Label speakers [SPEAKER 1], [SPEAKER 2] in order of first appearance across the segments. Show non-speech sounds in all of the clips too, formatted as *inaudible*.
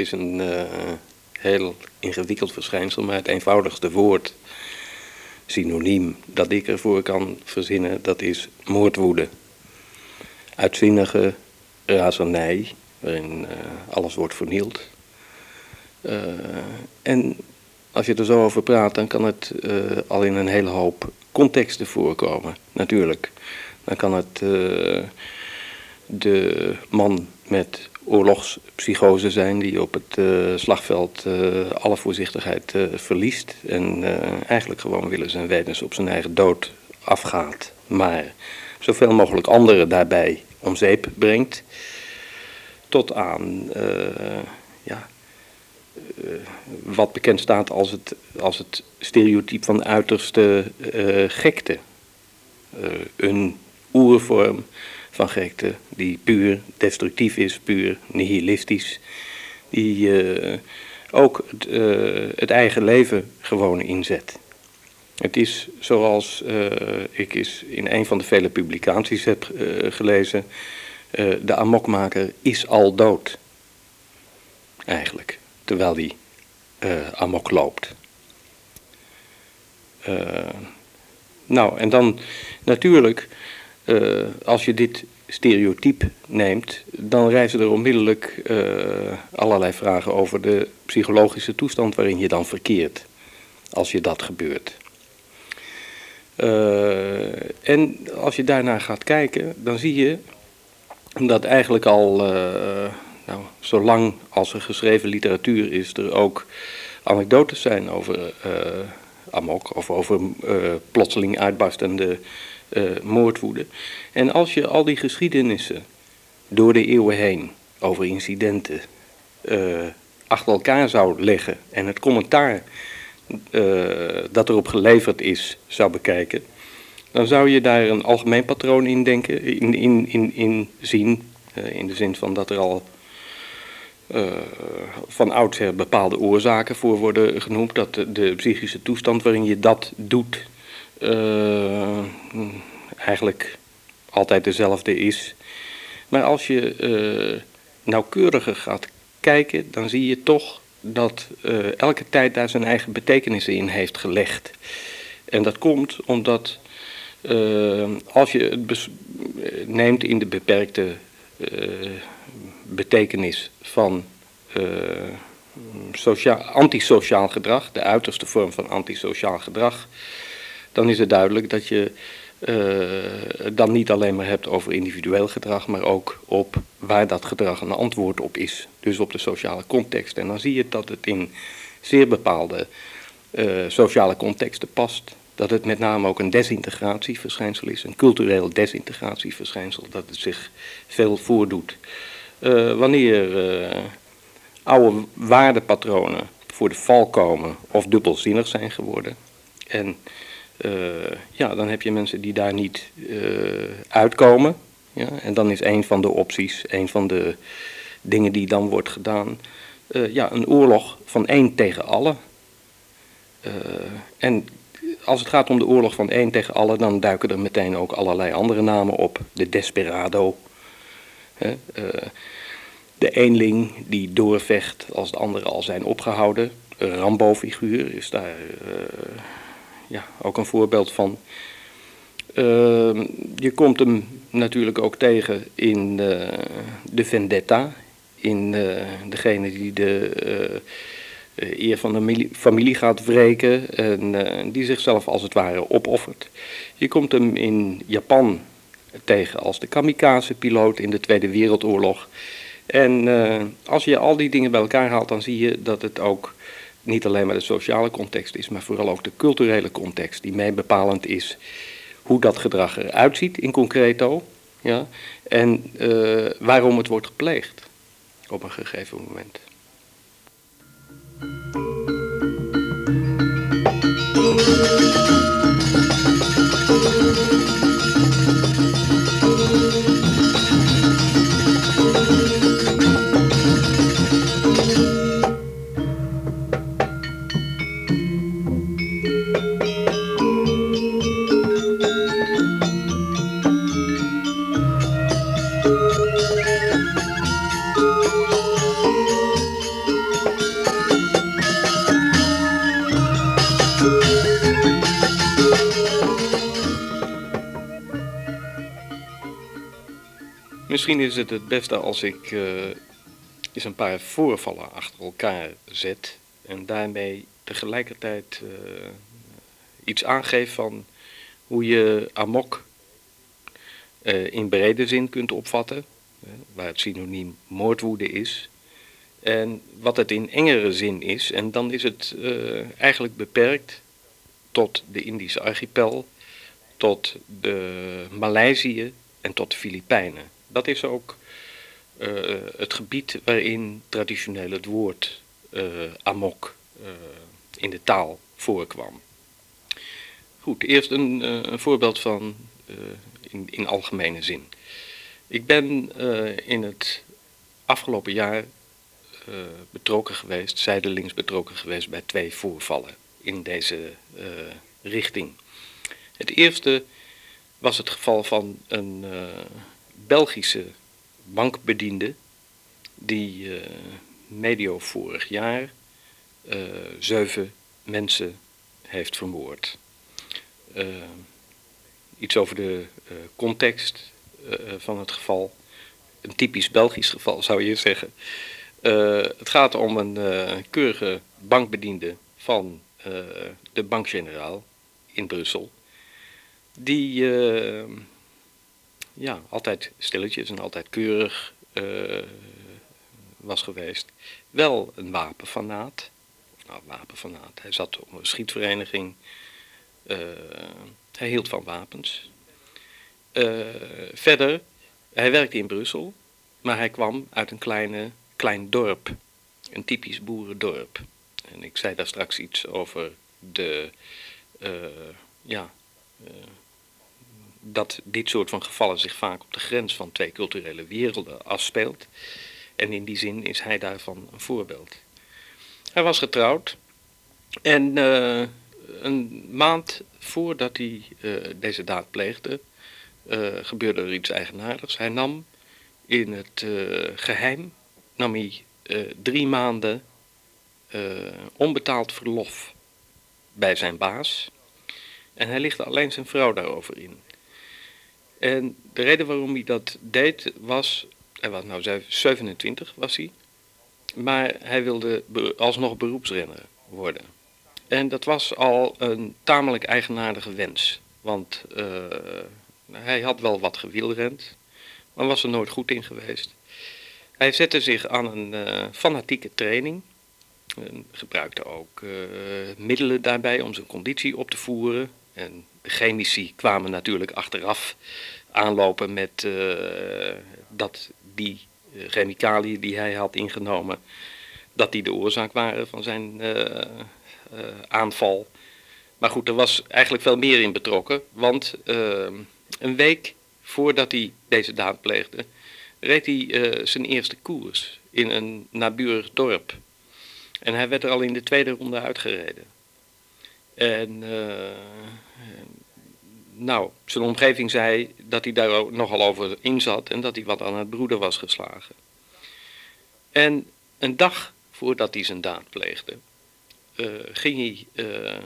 [SPEAKER 1] is een uh, heel ingewikkeld verschijnsel, maar het eenvoudigste woord, synoniem, dat ik ervoor kan verzinnen, dat is moordwoede. Uitzinnige razernij, waarin alles wordt vernield. en als je er zo over praat, dan kan het al in een hele hoop contexten voorkomen, natuurlijk. Dan kan het de man met oorlogspsychose zijn die op het uh, slagveld uh, alle voorzichtigheid verliest en eigenlijk gewoon willen zijn wetens op zijn eigen dood afgaat, maar zoveel mogelijk anderen daarbij om zeep brengt, tot aan ja, wat bekend staat als het, als het stereotype van uiterste gekte. een oervorm van gekte, die puur destructief is, puur nihilistisch, die uh, ook het, uh, het, eigen leven gewoon inzet. Het is zoals uh, ik is in een van de vele publicaties heb gelezen, de amokmaker is al dood. Eigenlijk, terwijl hij amok loopt. nou, en dan natuurlijk uh, als je dit stereotype neemt, dan rijzen er onmiddellijk uh, allerlei vragen over de psychologische toestand waarin je dan verkeert, als je dat gebeurt. Uh, en als je daarnaar gaat kijken, dan zie je dat eigenlijk al, nou, zolang als er geschreven literatuur is, er ook anekdotes zijn over amok of over plotseling uitbarstende moordwoede. En als je al die geschiedenissen door de eeuwen heen over incidenten uh, achter elkaar zou leggen en het commentaar uh, dat erop geleverd is zou bekijken, dan zou je daar een algemeen patroon in, denken, in, in, in, in zien. in de zin van dat er al van oudsher bepaalde oorzaken voor worden genoemd. Dat de psychische toestand waarin je dat doet uh, eigenlijk altijd dezelfde is. Maar als je uh, nauwkeuriger gaat kijken, dan zie je toch dat uh, elke tijd daar zijn eigen betekenissen in heeft gelegd. En dat komt omdat als je het neemt in de beperkte betekenis van antisociaal gedrag, de uiterste vorm van antisociaal gedrag, dan is het duidelijk dat je uh, dan niet alleen maar hebt over individueel gedrag, maar ook op waar dat gedrag een antwoord op is. Dus op de sociale context. En dan zie je dat het in zeer bepaalde uh, sociale contexten past. Dat het met name ook een desintegratieverschijnsel is, een cultureel desintegratieverschijnsel, dat het zich veel voordoet. Uh, wanneer oude waardepatronen voor de val komen of dubbelzinnig zijn geworden. En ja, dan heb je mensen die daar niet uh, uitkomen. Ja, en dan is een van de opties, een van de dingen die dan wordt gedaan, uh, ja, een oorlog van één tegen allen. en als het gaat om de oorlog van één tegen allen, dan duiken er meteen ook allerlei andere namen op. De desperado. Hè, de eenling die doorvecht als de anderen al zijn opgehouden. Een Rambo-figuur is daar ja, ook een voorbeeld van. Uh, je komt hem natuurlijk ook tegen in uh, de vendetta, in uh, degene die de eh, eer van de familie gaat wreken en die zichzelf als het ware opoffert. Je komt hem in Japan tegen als de kamikaze-piloot in de Tweede Wereldoorlog. En als je al die dingen bij elkaar haalt, dan zie je dat het ook niet alleen maar de sociale context is, maar vooral ook de culturele context die mee bepalend is hoe dat gedrag eruit ziet in concreto ja, en uh, waarom het wordt gepleegd op een gegeven moment. Misschien is het het beste als ik uh, eens een paar voorvallen achter elkaar zet en daarmee tegelijkertijd uh, iets aangeef van hoe je amok uh, in brede zin kunt opvatten, waar het synoniem moordwoede is, en wat het in engere zin is. En dan is het eigenlijk beperkt tot de Indische archipel, tot de Maleisië en tot de Filipijnen. Dat is ook uh, het gebied waarin traditioneel het woord uh, amok uh, in de taal voorkwam. Goed, eerst een, een voorbeeld van in, in algemene zin. Ik ben in het afgelopen jaar betrokken geweest, zijdelings betrokken geweest bij twee voorvallen in deze richting. Het eerste was het geval van een Belgische bankbediende die uh, medio vorig jaar uh, zeven mensen heeft vermoord. Uh, iets over de context van het geval. Een typisch Belgisch geval *laughs* zou je zeggen. het gaat om een keurige bankbediende van de Bank Generaal in Brussel. Die ja, altijd stilletjes en altijd keurig uh, was geweest. Wel een wapenfanaat. Nou, wapenfanaat. Hij zat op een schietvereniging. Uh, hij hield van wapens. Uh, verder, hij werkte in Brussel, maar hij kwam uit een kleine, klein dorp. Een typisch boerendorp. En ik zei daar straks iets over de, ja, dat dit soort van gevallen zich vaak op de grens van twee culturele werelden afspeelt. En in die zin is hij daarvan een voorbeeld. Hij was getrouwd en uh, een maand voordat hij uh, deze daad pleegde, uh, gebeurde er iets eigenaardigs. Hij nam in het geheim nam hij, drie maanden onbetaald verlof bij zijn baas. En hij lichtte alleen zijn vrouw daarover in. En de reden waarom hij dat deed was, hij was nou 27 was hij, maar hij wilde alsnog beroepsrenner worden. En dat was al een tamelijk eigenaardige wens, want uh, hij had wel wat gewielrend, maar was er nooit goed in geweest. Hij zette zich aan een uh, fanatieke training, en gebruikte ook uh, middelen daarbij om zijn conditie op te voeren. En chemici kwamen natuurlijk achteraf aanlopen met uh, dat die uh, chemicaliën die hij had ingenomen, dat die de oorzaak waren van zijn uh, aanval. Maar goed, er was eigenlijk veel meer in betrokken, want een week voordat hij deze daad pleegde, reed hij zijn eerste koers in een naburig dorp. En hij werd er al in de tweede ronde uitgereden. En nou, zijn omgeving zei dat hij daar nogal over in zat en dat hij wat aan het broeder was geslagen. En een dag voordat hij zijn daad pleegde, uh, ging hij, uh,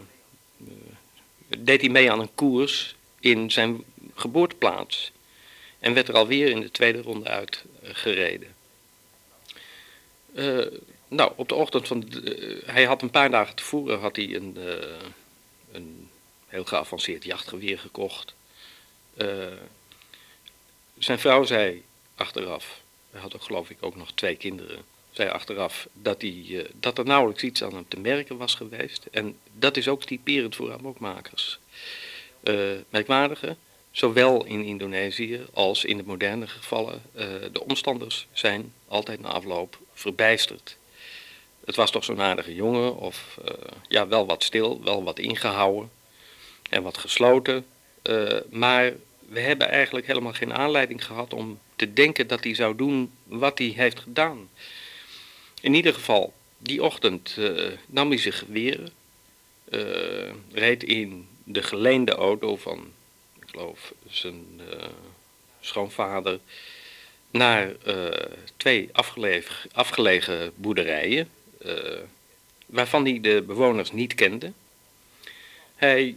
[SPEAKER 1] deed hij mee aan een koers in zijn geboorteplaats en werd er alweer in de tweede ronde uitgereden. Uh, nou, op de ochtend van. Hij had een paar dagen tevoren had hij een, een heel geavanceerd jachtgeweer gekocht. Uh, zijn vrouw zei achteraf, hij had ook geloof ik ook nog twee kinderen, zei achteraf dat, hij, uh, dat er nauwelijks iets aan hem te merken was geweest. En dat is ook typerend voor amokmakers. Uh, merkwaardige, zowel in Indonesië als in de moderne gevallen, de omstanders zijn altijd na afloop verbijsterd. Het was toch zo'n aardige jongen, of ja, wel wat stil, wel wat ingehouden en wat gesloten. Uh, maar we hebben eigenlijk helemaal geen aanleiding gehad om te denken dat hij zou doen wat hij heeft gedaan. In ieder geval, die ochtend uh, nam hij zich uh, reed in de geleende auto van, ik geloof, zijn schoonvader naar twee afgelegen boerderijen, waarvan hij de bewoners niet kende. Hij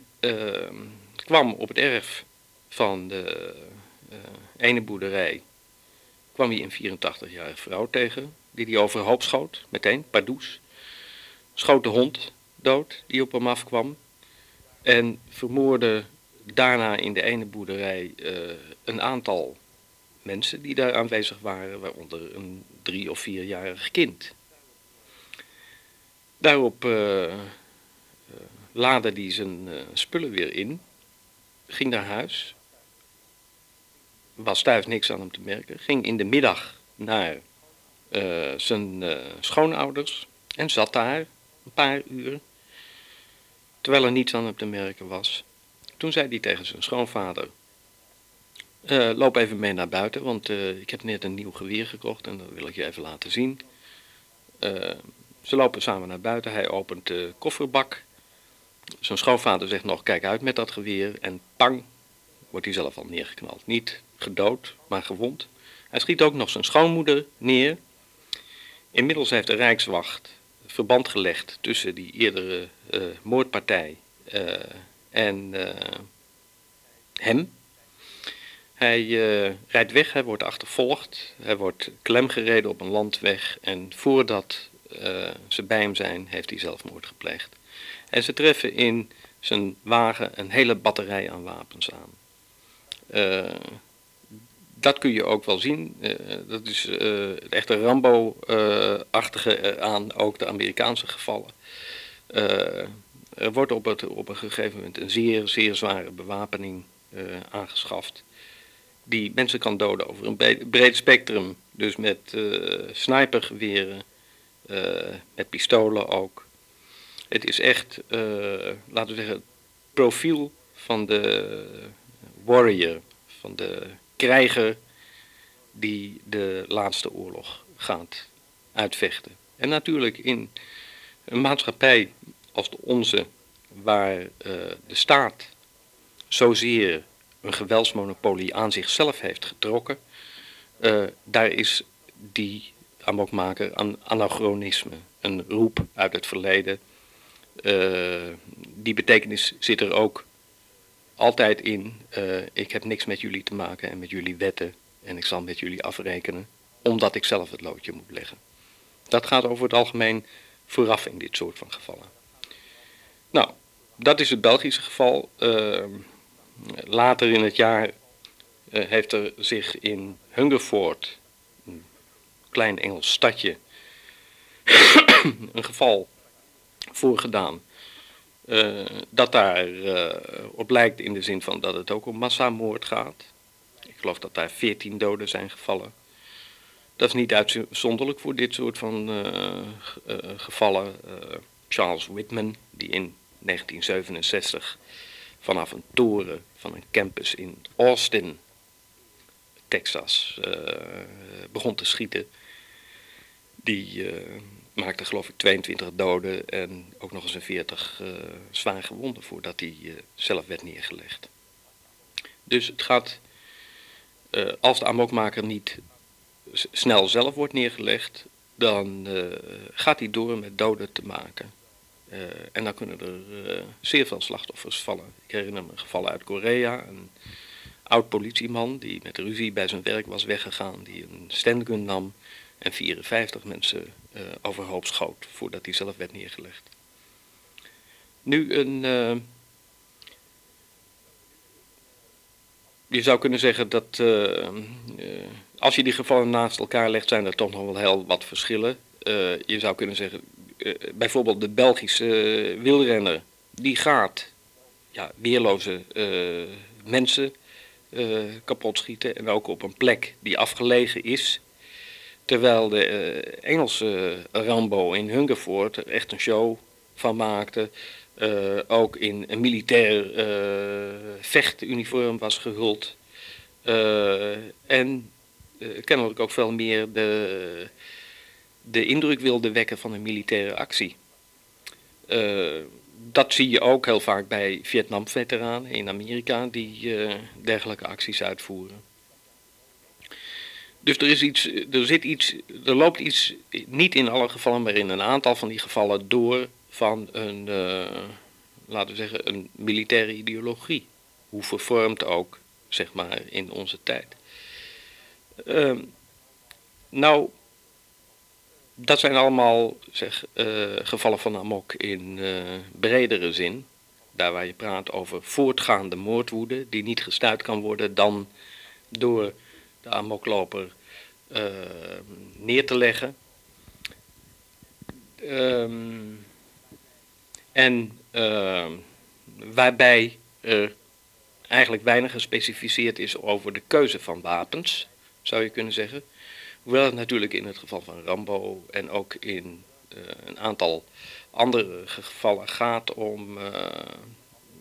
[SPEAKER 1] kwam op het erf van de ene boerderij kwam hij een 84-jarige vrouw tegen, die hij overhoop schoot, meteen, pardoes. Schoot de hond dood, die op hem afkwam. En vermoorde daarna in de ene boerderij een aantal mensen die daar aanwezig waren, waaronder een drie- of vierjarig kind. Daarop uh, laadde hij zijn spullen weer in, ging naar huis, was thuis niks aan hem te merken, ging in de middag naar uh, zijn uh, schoonouders en zat daar een paar uur, terwijl er niets aan hem te merken was. Toen zei hij tegen zijn schoonvader, uh, loop even mee naar buiten, want ik heb net een nieuw geweer gekocht en dat wil ik je even laten zien. Ze lopen samen naar buiten, hij opent de kofferbak. Zijn schoonvader zegt nog, kijk uit met dat geweer en pang, wordt hij zelf al neergeknald. Niet gedood, maar gewond. Hij schiet ook nog zijn schoonmoeder neer. Inmiddels heeft de Rijkswacht verband gelegd tussen die eerdere uh, moordpartij uh, en uh, hem. Hij rijdt weg, hij wordt achtervolgd, hij wordt klemgereden op een landweg en voordat ze bij hem zijn, heeft hij zelfmoord gepleegd. En ze treffen in zijn wagen een hele batterij aan wapens aan dat kun je ook wel zien. Uh, dat is uh, echt een Rambo-achtige uh, aan ook de Amerikaanse gevallen. er wordt op, het, op een gegeven moment een zeer, zeer zware bewapening aangeschaft. Die mensen kan doden over een breed spectrum. Dus met snipergeweren, met pistolen ook. Het is echt, laten we zeggen, het profiel van de warrior, van de krijger die de laatste oorlog gaat uitvechten. En natuurlijk in een maatschappij als de onze, waar uh, de staat zozeer een geweldsmonopolie aan zichzelf heeft getrokken, daar is die amokmaker een anachronisme, een roep uit het verleden. Uh, die betekenis zit er ook altijd in, uh, ik heb niks met jullie te maken en met jullie wetten en ik zal met jullie afrekenen, omdat ik zelf het loodje moet leggen. Dat gaat over het algemeen vooraf in dit soort van gevallen. Nou, dat is het Belgische geval. Uh, later in het jaar heeft er zich in Hungerford, klein Engels stadje, een geval voorgedaan uh, dat daar uh, op lijkt in de zin van dat het ook om massamoord gaat. Ik geloof dat daar 14 doden zijn gevallen. Dat is niet uitzonderlijk voor dit soort van uh, gevallen. Charles Whitman, die in 1967 vanaf een toren van een campus in Austin, Texas, begon te schieten. Die maakte geloof ik 22 doden en ook nog eens een 40 uh, zwaar gewonden voordat hij uh, zelf werd neergelegd. Dus het gaat, als de amokmaker niet snel zelf wordt neergelegd, dan gaat hij door met doden te maken. en dan kunnen er zeer veel slachtoffers vallen. Ik herinner me een geval uit Korea, een oud politieman die met ruzie bij zijn werk was weggegaan, die een standgun nam en 54 mensen uh, overhoop schoot voordat hij zelf werd neergelegd. Nu een. Uh, je zou kunnen zeggen dat uh, als je die gevallen naast elkaar legt, zijn er toch nog wel heel wat verschillen. je zou kunnen zeggen, bijvoorbeeld de Belgische wielrenner, die gaat ja, weerloze mensen kapot schieten en ook op een plek die afgelegen is Terwijl de uh, Engelse Rambo in Hungerford er echt een show van maakte. Uh, ook in een militair uh, vechtuniform was gehuld. en kennelijk ook veel meer de, de indruk wilde wekken van een militaire actie. dat zie je ook heel vaak bij Vietnam-veteranen in Amerika die dergelijke acties uitvoeren. Dus er, is iets, er, zit iets, er loopt iets, niet in alle gevallen, maar in een aantal van die gevallen door van een, uh, laten we zeggen, een militaire ideologie. Hoe vervormd ook, zeg maar, in onze tijd. Uh, nou, dat zijn allemaal zeg, uh, gevallen van amok in uh, bredere zin. Daar waar je praat over voortgaande moordwoede, die niet gestuit kan worden dan door de amokloper uh, neer te leggen. Um, en waarbij er eigenlijk weinig gespecificeerd is over de keuze van wapens, zou je kunnen zeggen. Hoewel het natuurlijk in het geval van Rambo en ook in uh, een aantal andere gevallen gaat om, uh,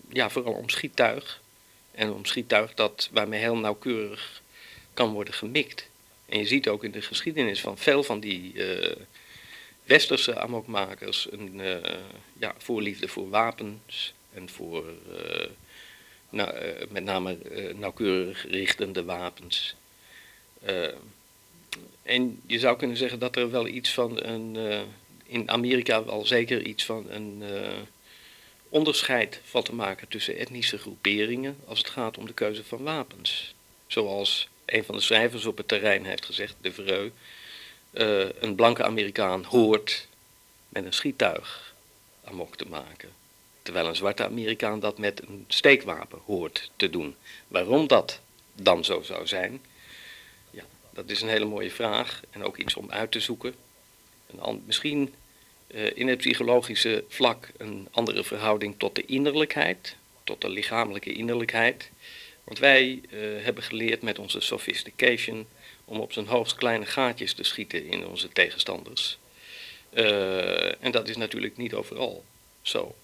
[SPEAKER 1] ja, vooral om schiettuig. En om schiettuig dat, waarmee heel nauwkeurig kan worden gemikt. En je ziet ook in de geschiedenis van veel van die uh, westerse amokmakers een ja, voorliefde voor wapens en voor nou, met name nauwkeurig richtende wapens. En je zou kunnen zeggen dat er wel iets van een, in Amerika wel zeker iets van een onderscheid valt te maken tussen etnische groeperingen als het gaat om de keuze van wapens. Zoals een van de schrijvers op het terrein heeft gezegd, de Vreu, uh, een blanke Amerikaan hoort met een schiettuig amok te maken. Terwijl een zwarte Amerikaan dat met een steekwapen hoort te doen. Waarom dat dan zo zou zijn, dat is een hele mooie vraag en ook iets om uit te zoeken. Een misschien uh, in het psychologische vlak een andere verhouding tot de innerlijkheid, tot de lichamelijke innerlijkheid. Want wij uh, hebben geleerd met onze sophistication om op zijn hoogst kleine gaatjes te schieten in onze tegenstanders. Uh, en dat is natuurlijk niet overal zo.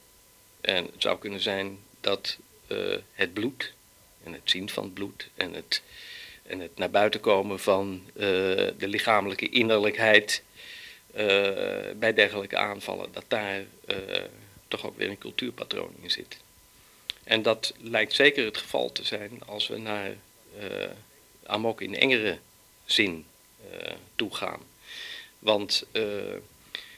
[SPEAKER 1] En het zou kunnen zijn dat het bloed en het zien van het bloed en het en het naar buiten komen van de lichamelijke innerlijkheid bij dergelijke aanvallen, dat daar toch ook weer een cultuurpatroon in zit. En dat lijkt zeker het geval te zijn als we naar amok in engere zin toe gaan. Want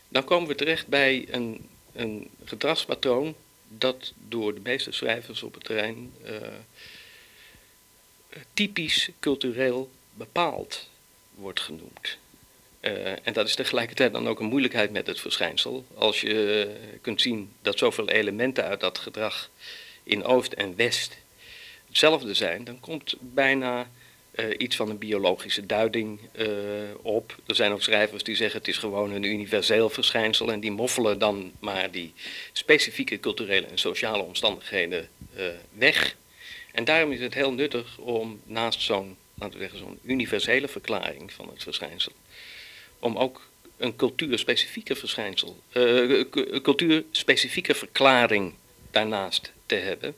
[SPEAKER 1] dan komen we terecht bij een, een gedragspatroon dat door de meeste schrijvers op het terrein typisch cultureel bepaald wordt genoemd. Uh, en dat is tegelijkertijd dan ook een moeilijkheid met het verschijnsel. Als je uh, kunt zien dat zoveel elementen uit dat gedrag in Oost en West hetzelfde zijn, dan komt bijna uh, iets van een biologische duiding op. Er zijn ook schrijvers die zeggen het is gewoon een universeel verschijnsel en die moffelen dan maar die specifieke culturele en sociale omstandigheden weg. En daarom is het heel nuttig om naast zo'n, laten we zeggen, zo'n universele verklaring van het verschijnsel, om ook een cultuurspecifieke verschijnsel, cultuurspecifieke verklaring daarnaast te hebben.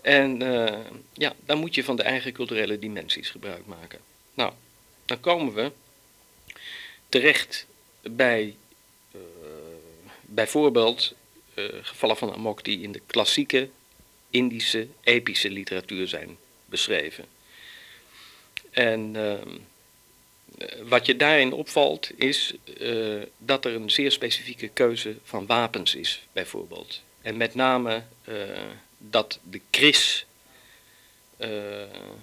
[SPEAKER 1] En uh, ja, dan moet je van de eigen culturele dimensies gebruik maken. Nou, dan komen we terecht bij uh, bijvoorbeeld gevallen van amok die in de klassieke Indische epische literatuur zijn beschreven. En wat je daarin opvalt is dat er een zeer specifieke keuze van wapens is, bijvoorbeeld. En met name uh, dat de kris uh,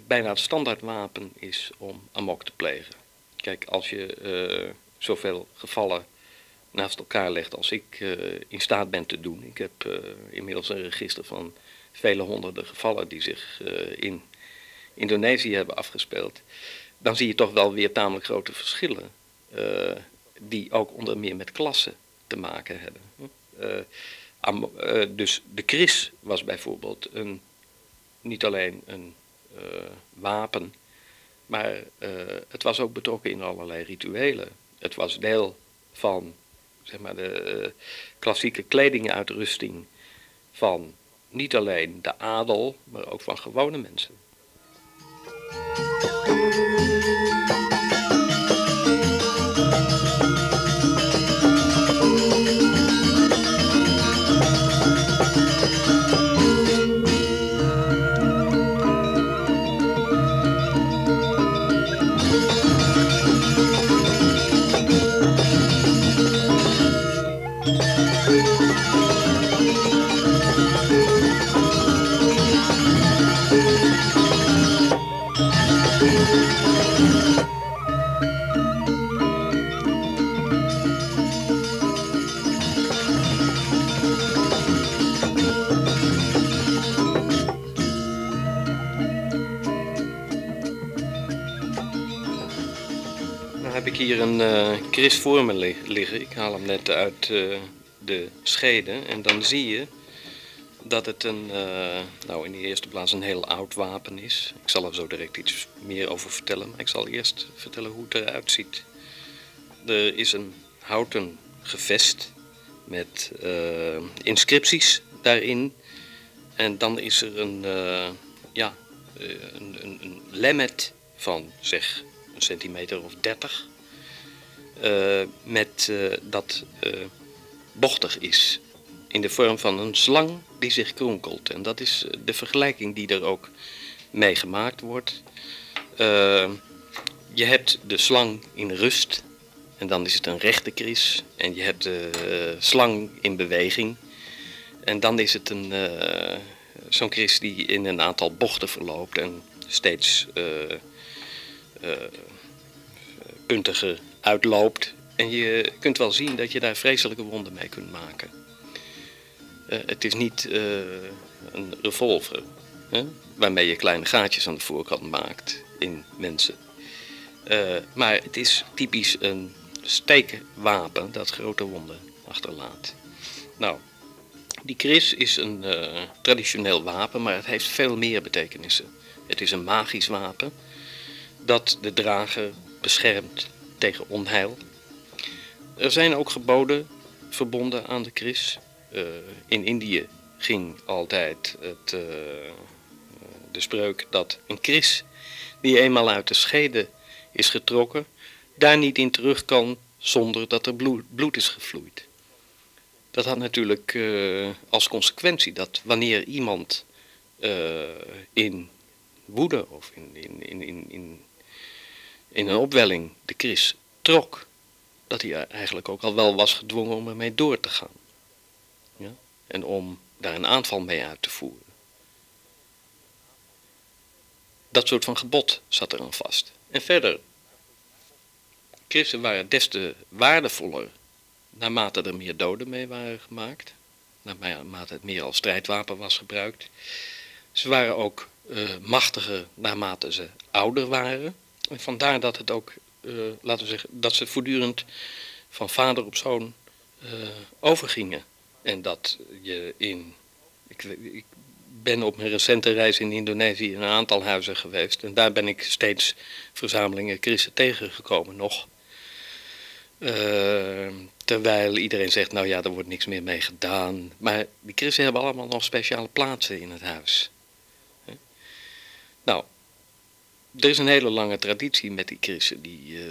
[SPEAKER 1] bijna het standaardwapen is om amok te plegen. Kijk, als je zoveel gevallen naast elkaar legt als ik in staat ben te doen. Ik heb inmiddels een register van vele honderden gevallen die zich in Indonesië hebben afgespeeld, dan zie je toch wel weer tamelijk grote verschillen, die ook onder meer met klassen te maken hebben. Uh, dus de kris was bijvoorbeeld een, niet alleen een wapen, maar het was ook betrokken in allerlei rituelen. Het was deel van zeg maar, de klassieke kledinguitrusting van niet alleen de adel, maar ook van gewone mensen. Een uh, voor me liggen. Ik haal hem net uit uh, de schede. En dan zie je dat het een, uh, nou in de eerste plaats een heel oud wapen is. Ik zal er zo direct iets meer over vertellen. Maar ik zal eerst vertellen hoe het eruit ziet. Er is een houten gevest met inscripties daarin. En dan is er een, ja, een, een, een lemmet van zeg een centimeter of 30. Uh, met uh, dat uh, bochtig is. In de vorm van een slang die zich kronkelt. En dat is de vergelijking die er ook mee gemaakt wordt. je hebt de slang in rust. En dan is het een rechte kris. En je hebt de slang in beweging. En dan is het een, zo'n kris die in een aantal bochten verloopt. En steeds puntige uitloopt. En je kunt wel zien dat je daar vreselijke wonden mee kunt maken. Uh, het is niet uh, een revolver hè, waarmee je kleine gaatjes aan de voorkant maakt in mensen. Uh, maar het is typisch een steekwapen dat grote wonden achterlaat. Nou, die kris is een traditioneel wapen, maar het heeft veel meer betekenissen. Het is een magisch wapen dat de drager beschermt tegen onheil. Er zijn ook geboden verbonden aan de kris. Uh, in Indië ging altijd het, uh, de spreuk dat een kris die eenmaal uit de schede is getrokken, daar niet in terug kan zonder dat er bloed, bloed is gevloeid. Dat had natuurlijk uh, als consequentie dat wanneer iemand in woede of in, in, in, in een opwelling de kris trok, dat hij eigenlijk ook al wel was gedwongen om ermee door te gaan. Ja? En om daar een aanval mee uit te voeren. Dat soort van gebod zat er aan vast. En verder, christen waren des te waardevoller naarmate er meer doden mee waren gemaakt. Naarmate het meer als strijdwapen was gebruikt. Ze waren ook uh, machtiger naarmate ze ouder waren. Vandaar dat het ook, uh, laten we zeggen, dat ze voortdurend van vader op zoon uh, overgingen. En dat je in. Ik, ik, ben op mijn recente reis in Indonesië in een aantal huizen geweest. En daar ben ik steeds verzamelingen christen tegengekomen nog. Uh, terwijl iedereen zegt, nou ja, er wordt niks meer mee gedaan. Maar die christen hebben allemaal nog speciale plaatsen in het huis. Nou, er is een hele lange traditie met die christen. Die uh,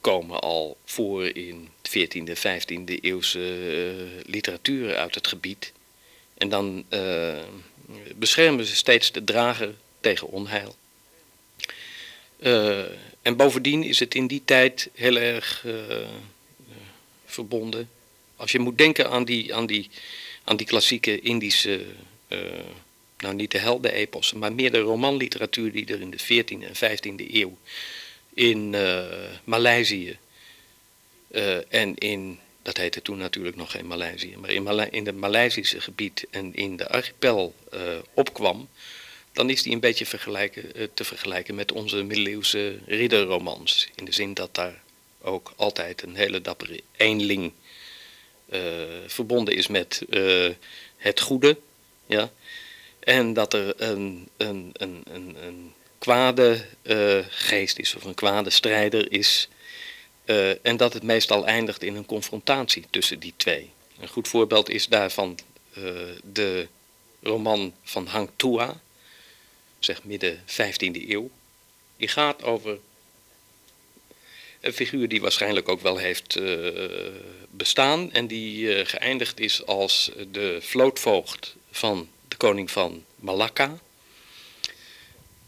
[SPEAKER 1] komen al voor in 14e, 15e eeuwse uh, literatuur uit het gebied. En dan uh, beschermen ze steeds de drager tegen onheil. en bovendien is het in die tijd heel erg verbonden. Als je moet denken aan die, aan die, aan die klassieke Indische nou niet de heldenepossen, maar meer de romanliteratuur die er in de 14e en 15e eeuw in uh, Maleisië uh, en in, dat heette toen natuurlijk nog geen Maleisië, maar in, in het Maleisische gebied en in de archipel uh, opkwam, dan is die een beetje vergelijken, te vergelijken met onze middeleeuwse ridderromans. In de zin dat daar ook altijd een hele dappere eenling verbonden is met het goede. Ja? En dat er een, een, een, een, een kwade uh, geest is of een kwade strijder is. Uh, en dat het meestal eindigt in een confrontatie tussen die twee. Een goed voorbeeld is daarvan uh, de roman van Hang Tua, zeg midden 15e eeuw. Die gaat over een figuur die waarschijnlijk ook wel heeft bestaan en die geëindigd is als de vlootvoogd van de koning van Malakka.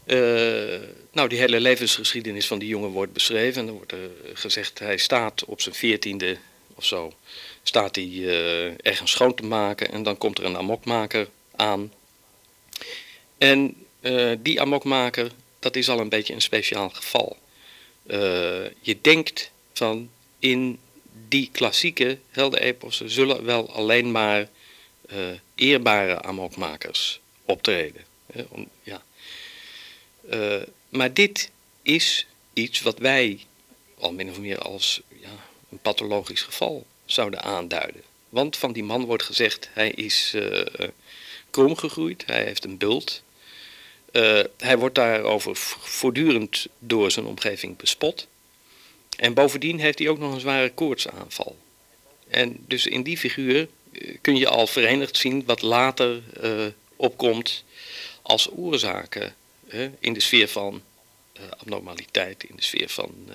[SPEAKER 1] Uh, nou, die hele levensgeschiedenis van die jongen wordt beschreven. En dan wordt er gezegd, hij staat op zijn veertiende of zo, staat hij uh, ergens schoon te maken. En dan komt er een amokmaker aan. En uh, die amokmaker, dat is al een beetje een speciaal geval. je denkt van, in die klassieke heldenepossen zullen wel alleen maar eerbare amokmakers optreden. om, ja. Uh, maar dit is iets wat wij al min of meer als ja, een pathologisch geval zouden aanduiden. Want van die man wordt gezegd, hij is uh, krom gegroeid, hij heeft een bult. Hij wordt daarover voortdurend door zijn omgeving bespot. En bovendien heeft hij ook nog een zware koortsaanval. En dus in die figuur kun je al verenigd zien wat later uh, opkomt als oorzaken in de sfeer van abnormaliteit, in de sfeer van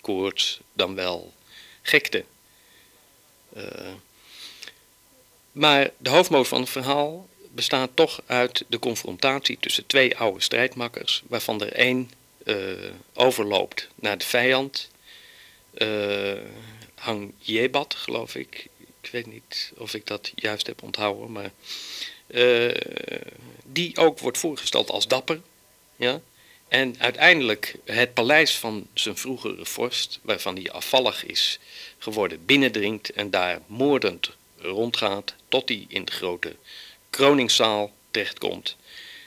[SPEAKER 1] koorts, dan wel gekte. Maar de hoofdmoot van het verhaal bestaat toch uit de confrontatie tussen twee oude strijdmakkers, waarvan er één overloopt naar de vijand. Hang Jebat, geloof ik. Ik weet niet of ik dat juist heb onthouden, maar uh, die ook wordt voorgesteld als dapper. Ja? En uiteindelijk het paleis van zijn vroegere vorst, waarvan hij afvallig is geworden, binnendringt en daar moordend rondgaat tot hij in de grote kroningszaal terechtkomt.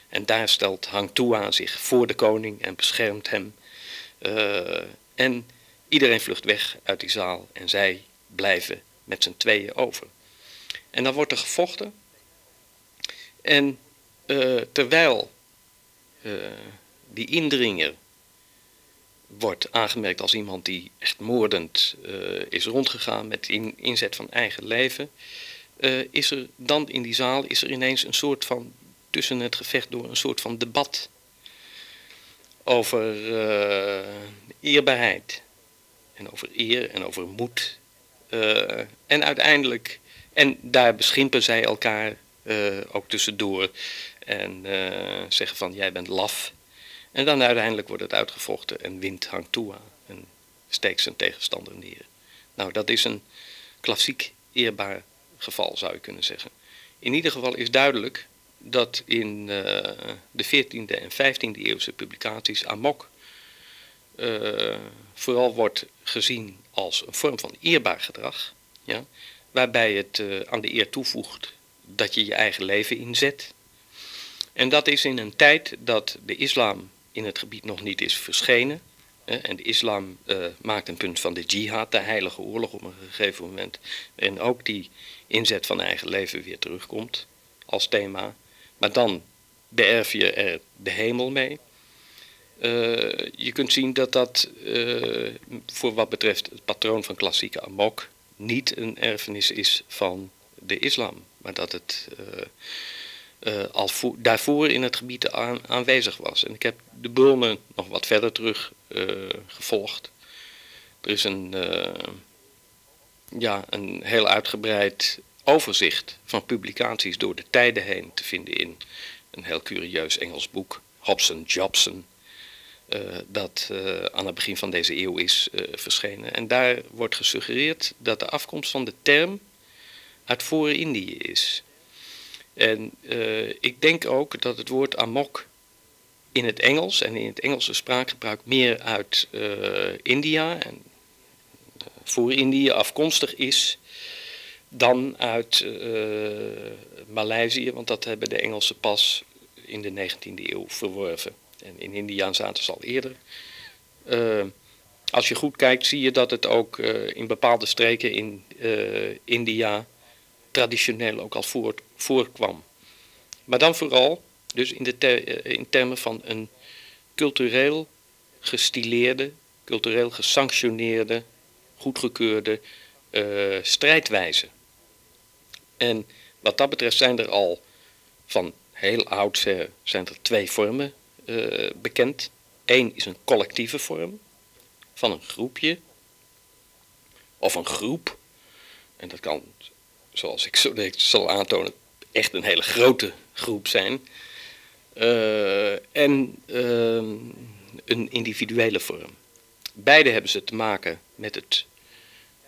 [SPEAKER 1] En daar stelt Hang Tua zich voor de koning en beschermt hem. Uh, en iedereen vlucht weg uit die zaal en zij blijven met z'n tweeën over. En dan wordt er gevochten. En uh, terwijl uh, die indringer wordt aangemerkt als iemand die echt moordend uh, is rondgegaan met in, inzet van eigen leven, is er dan in die zaal is er ineens een soort van, tussen het gevecht door, een soort van debat over eerbaarheid en over eer en over moed. En uiteindelijk, en daar beschimpen zij elkaar ook tussendoor en zeggen van jij bent laf en dan uiteindelijk wordt het uitgevochten en wint hangt toe aan en steekt zijn tegenstander neer. Nou, dat is een klassiek eerbaar geval, zou je kunnen zeggen. In ieder geval is duidelijk dat in de 14e en 15e eeuwse publicaties amok vooral wordt gezien als een vorm van eerbaar gedrag, ja, waarbij het uh, aan de eer toevoegt dat je je eigen leven inzet. En dat is in een tijd dat de islam in het gebied nog niet is verschenen. En de islam uh, maakt een punt van de jihad, de heilige oorlog op een gegeven moment. En ook die inzet van eigen leven weer terugkomt als thema. Maar dan beërf je er de hemel mee. Uh, je kunt zien dat dat uh, voor wat betreft het patroon van klassieke amok niet een erfenis is van de islam. Maar dat het uh, al daarvoor in het gebied aan, aanwezig was. En ik heb de bronnen nog wat verder terug gevolgd. Er is een, ja, een heel uitgebreid overzicht van publicaties door de tijden heen te vinden in een heel curieus Engels boek, Hobson Jobson, dat aan het begin van deze eeuw is verschenen. En daar wordt gesuggereerd dat de afkomst van de term uit Voor-Indië is. En uh, ik denk ook dat het woord amok in het Engels en in het Engelse spraakgebruik meer uit uh, India en uh, voor Indië afkomstig is dan uit Maleisië, want dat hebben de Engelsen pas in de 19e eeuw verworven. En in India zaten ze al eerder. als je goed kijkt, zie je dat het ook in bepaalde streken in India traditioneel ook al voort, voorkwam. Maar dan vooral dus in, de eh, in termen van een cultureel gestileerde, cultureel gesanctioneerde, goedgekeurde strijdwijze. En wat dat betreft zijn er al van heel oudsher zijn er twee vormen uh, bekend. Eén is een collectieve vorm van een groepje of een groep. En dat kan zoals ik zo direct zal aantonen, echt een hele grote groep zijn. Uh, en uh, een individuele vorm. Beide hebben ze te maken met het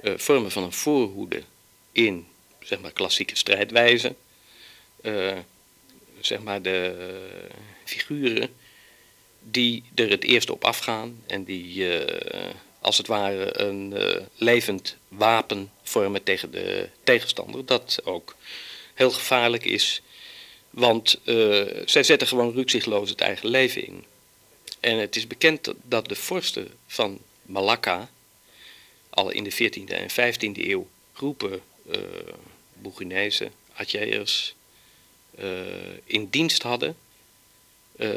[SPEAKER 1] uh, vormen van een voorhoede in zeg maar, klassieke strijdwijze. zeg maar de figuren die er het eerst op afgaan en die als het ware een levend wapen vormen tegen de tegenstander. Dat ook heel gevaarlijk is, want uh, zij zetten gewoon rukzichtloos het eigen leven in. En het is bekend dat de vorsten van Malakka, al in de 14e en 15e eeuw groepen uh, Bourguinezen, in dienst hadden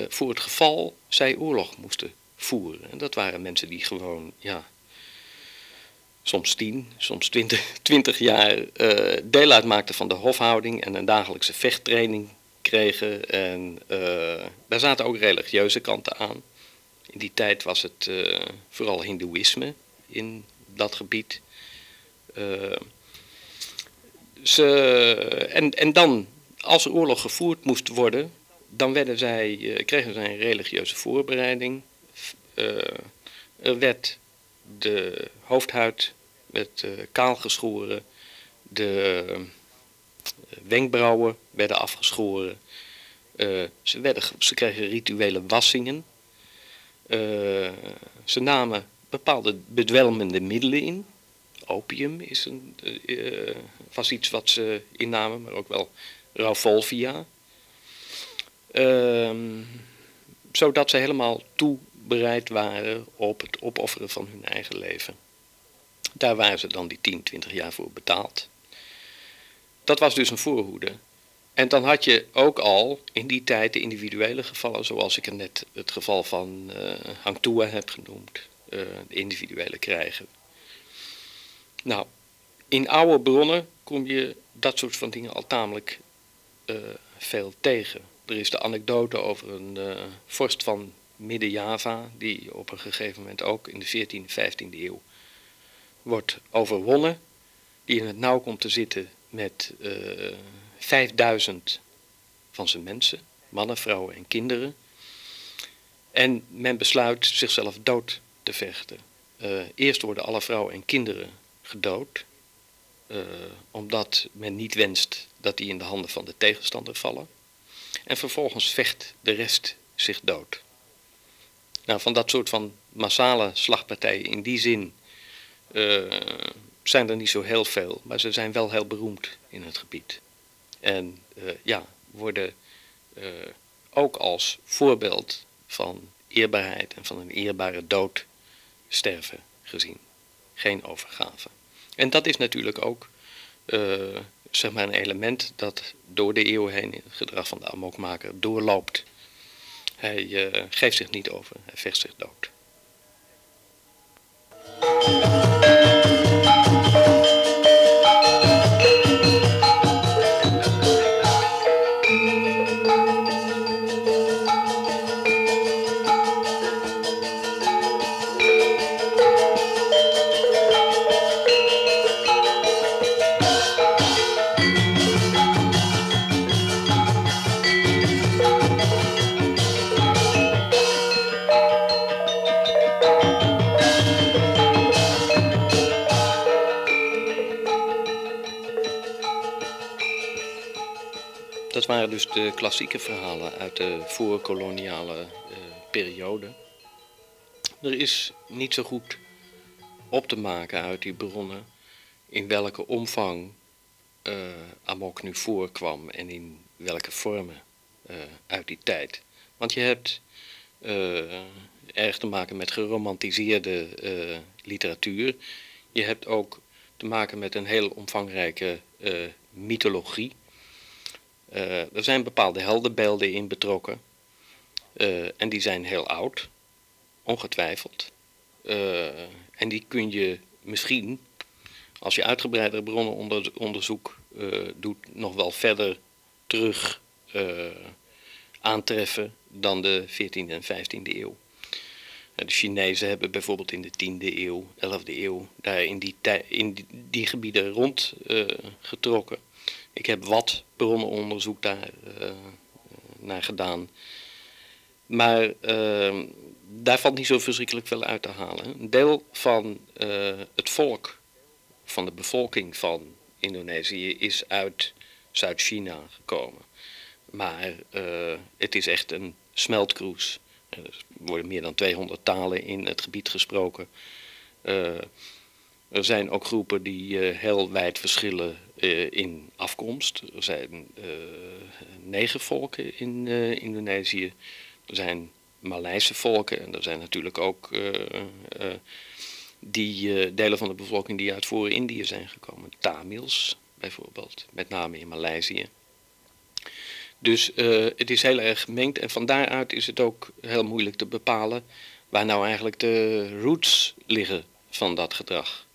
[SPEAKER 1] voor het geval zij oorlog moesten voeren. En dat waren mensen die gewoon, ja, soms tien, soms twintig, *laughs* twintig jaar uh, deel uitmaakten van de hofhouding en een dagelijkse vechttraining kregen. En uh, daar zaten ook religieuze kanten aan. In die tijd was het vooral Hindoeïsme in dat gebied. ze, en, en dan, als er oorlog gevoerd moest worden, dan werden zij, kregen zij een religieuze voorbereiding. er werd de hoofdhuid met uh, kaal geschoren. De wenkbrauwen werden afgeschoren. Ze, werden, ze kregen rituele wassingen. ze namen bepaalde bedwelmende middelen in. Opium is een, was iets wat ze innamen, maar ook wel Rauvolvia. Ehm, zodat ze helemaal toebereid waren op het opofferen van hun eigen leven. Daar waren ze dan die 10, 20 jaar voor betaald. Dat was dus een voorhoede. En dan had je ook al in die tijd de individuele gevallen, zoals ik er net het geval van uh, Hang heb genoemd, uh, de individuele krijgen. Nou, in oude bronnen kom je dat soort van dingen al tamelijk uh, veel tegen. Er is de anekdote over een vorst van Midden-Java, die op een gegeven moment ook in de 14e, 15e eeuw wordt overwonnen, die in het nauw komt te zitten met uh, eh, 5000 van zijn mensen, mannen, vrouwen en kinderen. En men besluit zichzelf dood te vechten. Uh, eerst worden alle vrouwen en kinderen gedood, omdat men niet wenst dat die in de handen van de tegenstander vallen. En vervolgens vecht de rest zich dood. Nou, van dat soort van massale slagpartijen in die zin uh, zijn er niet zo heel veel, maar ze zijn wel heel beroemd in het gebied. En uh, ja, worden uh, ook als voorbeeld van eerbaarheid en van een eerbare dood sterven gezien. Geen overgave. En dat is natuurlijk ook zeg maar een element dat door de eeuwen heen in het gedrag van de amokmaker doorloopt. Hij geeft zich niet over, hij vecht zich dood. Dus de klassieke verhalen uit de voorkoloniale uh, periode. Er is niet zo goed op te maken uit die bronnen in welke omvang uh, Amok nu voorkwam en in welke vormen uh, uit die tijd. Want je hebt erg te maken met geromantiseerde literatuur. Je hebt ook te maken met een heel omvangrijke mythologie. Uh, er zijn bepaalde heldenbeelden in betrokken. Uh, en die zijn heel oud, ongetwijfeld. Uh, en die kun je misschien, als je uitgebreidere bronnenonderzoek doet, nog wel verder terug aantreffen dan de 14e en 15e eeuw. De Chinezen hebben bijvoorbeeld in de 10e eeuw, 11e eeuw, daar in die, in die, gebieden rondgetrokken. Ik heb wat bronnenonderzoek daar uh, naar gedaan. Maar uh, daar valt niet zo verschrikkelijk veel uit te halen. Een deel van uh, het volk, van de bevolking van Indonesië, is uit Zuid-China gekomen. Maar het is echt een smeltkroes. Er worden meer dan 200 talen in het gebied gesproken. Er zijn ook groepen die heel wijd verschillen uh, in afkomst. Er zijn uh, negen volken in Indonesië. Er zijn Maleise volken en er zijn natuurlijk ook die delen van de bevolking die uit voor Indië zijn gekomen. Tamils bijvoorbeeld, met name in Maleisië. Dus het is heel erg gemengd en van daaruit is het ook heel moeilijk te bepalen waar nou eigenlijk de roots liggen van dat gedrag.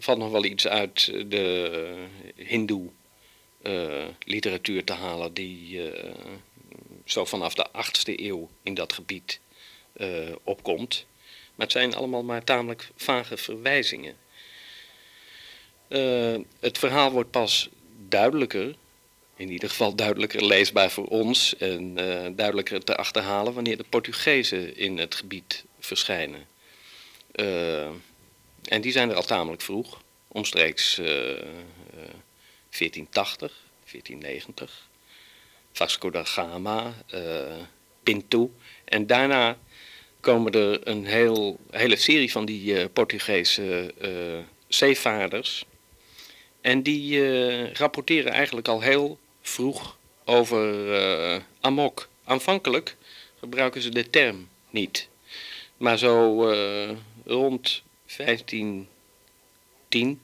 [SPEAKER 1] Valt nog wel iets uit de hindoe uh, literatuur te halen die uh, zo vanaf de 8e eeuw in dat gebied uh, opkomt. Maar het zijn allemaal maar tamelijk vage verwijzingen. het verhaal wordt pas duidelijker, in ieder geval duidelijker leesbaar voor ons en duidelijker te achterhalen wanneer de Portugezen in het gebied verschijnen. En die zijn er al tamelijk vroeg, omstreeks 1480, 1490. Vasco da Gama, uh, Pinto. En daarna komen er een heel, hele serie van die Portugese zeevaarders. En die rapporteren eigenlijk al heel vroeg over amok. Aanvankelijk gebruiken ze de term niet. Maar zo rond 1510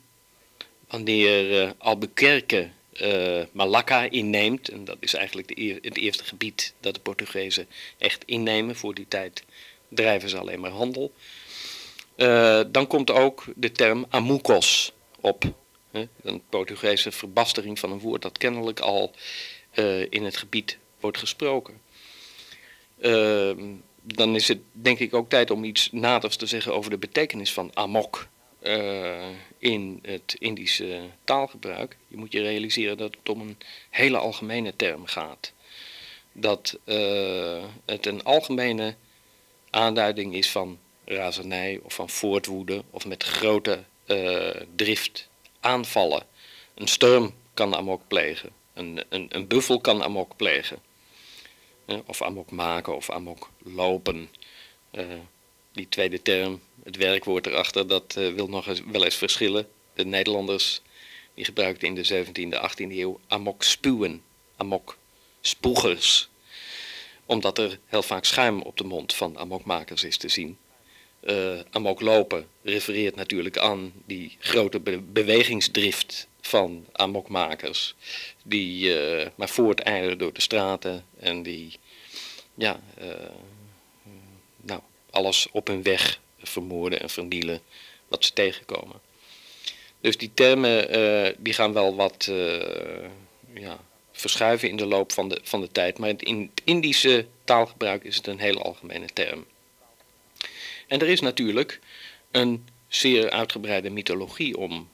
[SPEAKER 1] wanneer uh, Albuquerque uh, Malacca inneemt, en dat is eigenlijk de het eerste gebied dat de Portugezen echt innemen, voor die tijd drijven ze alleen maar handel, uh, dan komt ook de term amucos op. Een Portugese verbastering van een woord dat kennelijk al in het gebied wordt gesproken. Dan is het denk ik ook tijd om iets naders te zeggen over de betekenis van amok uh, in het Indische taalgebruik. Je moet je realiseren dat het om een hele algemene term gaat. Dat uh, het een algemene aanduiding is van razernij of van voortwoede of met grote uh, drift aanvallen. Een storm kan amok plegen, een, een, een buffel kan amok plegen. Of amok maken of amok lopen. die tweede term het werkwoord erachter, dat uh, wil nog wel eens verschillen. De Nederlanders die gebruikten in de 17e, 18e eeuw amok spuwen, amok spoegers. Omdat er heel vaak schuim op de mond van amokmakers is te zien. Uh, amok lopen refereert natuurlijk aan die grote bewegingsdrift van amokmakers. Die uh, maar voorteieren door de straten en die ja, uh, nou, alles op hun weg vermoorden en vernielen wat ze tegenkomen. Dus die termen uh, die gaan wel wat ja, verschuiven in de loop van de, van de tijd. Maar in het Indische taalgebruik is het een heel algemene term. En er is natuurlijk een zeer uitgebreide mythologie om